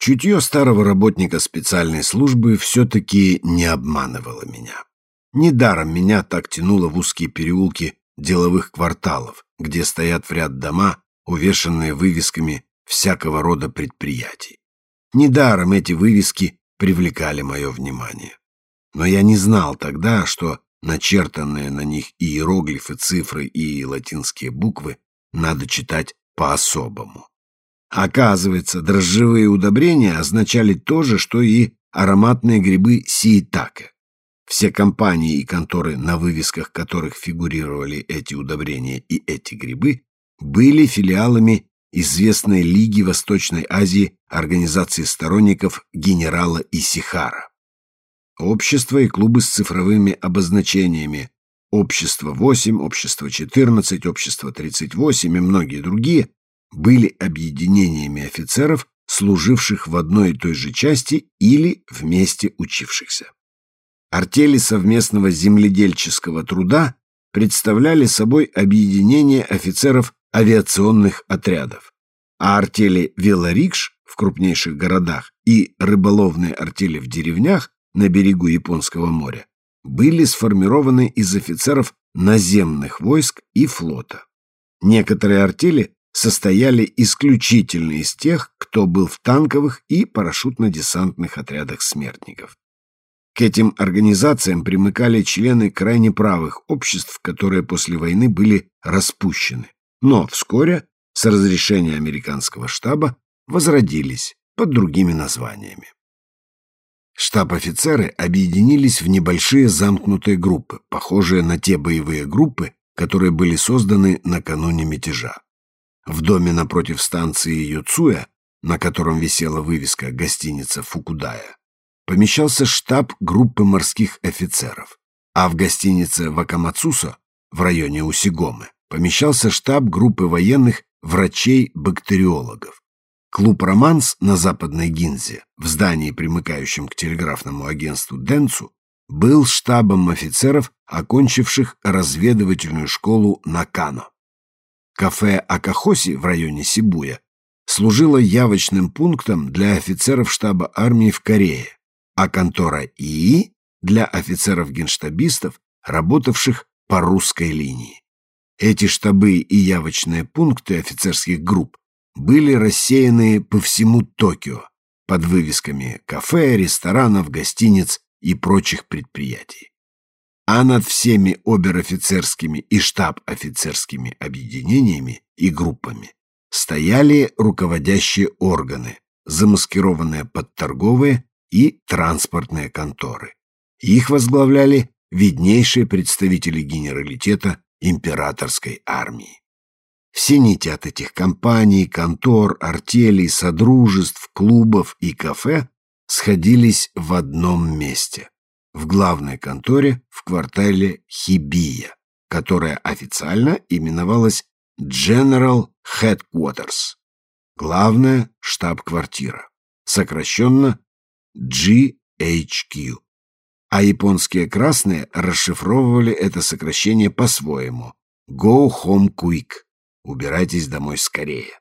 Чутье старого работника специальной службы все-таки не обманывало меня. Недаром меня так тянуло в узкие переулки деловых кварталов, где стоят в ряд дома, увешанные вывесками всякого рода предприятий. Недаром эти вывески привлекали мое внимание. Но я не знал тогда, что начертанные на них иероглифы, цифры и латинские буквы надо читать по-особому. Оказывается, дрожжевые удобрения означали то же, что и ароматные грибы сиитаке. Все компании и конторы, на вывесках которых фигурировали эти удобрения и эти грибы, были филиалами известной Лиги Восточной Азии организации сторонников генерала Исихара. Общества и клубы с цифровыми обозначениями Общество 8, Общество 14, Общество 38 и многие другие были объединениями офицеров, служивших в одной и той же части или вместе учившихся. Артели совместного земледельческого труда представляли собой объединение офицеров авиационных отрядов, а артели велорикш в крупнейших городах и рыболовные артели в деревнях на берегу Японского моря были сформированы из офицеров наземных войск и флота. Некоторые артели состояли исключительно из тех, кто был в танковых и парашютно-десантных отрядах смертников. К этим организациям примыкали члены крайне правых обществ, которые после войны были распущены, но вскоре, с разрешения американского штаба, возродились под другими названиями. Штаб-офицеры объединились в небольшие замкнутые группы, похожие на те боевые группы, которые были созданы накануне мятежа. В доме напротив станции Юцуя, на котором висела вывеска «Гостиница Фукудая», помещался штаб группы морских офицеров, а в гостинице Вакамацусо в районе Усигомы помещался штаб группы военных врачей-бактериологов. Клуб «Романс» на Западной Гинзе, в здании, примыкающем к телеграфному агентству Денцу, был штабом офицеров, окончивших разведывательную школу Накано. Кафе Акахоси в районе Сибуя служило явочным пунктом для офицеров штаба армии в Корее, а контора ИИ для офицеров-генштабистов, работавших по русской линии. Эти штабы и явочные пункты офицерских групп были рассеяны по всему Токио под вывесками кафе, ресторанов, гостиниц и прочих предприятий. А над всеми обер-офицерскими и штаб-офицерскими объединениями и группами стояли руководящие органы, замаскированные под торговые и транспортные конторы. Их возглавляли виднейшие представители генералитета императорской армии. Все нити от этих компаний, контор, артелей, содружеств, клубов и кафе сходились в одном месте – в главной конторе в квартале Хибия, которая официально именовалась General Headquarters – главная штаб-квартира, сокращенно GHQ. А японские красные расшифровывали это сокращение по-своему – Go Home Quick – убирайтесь домой скорее.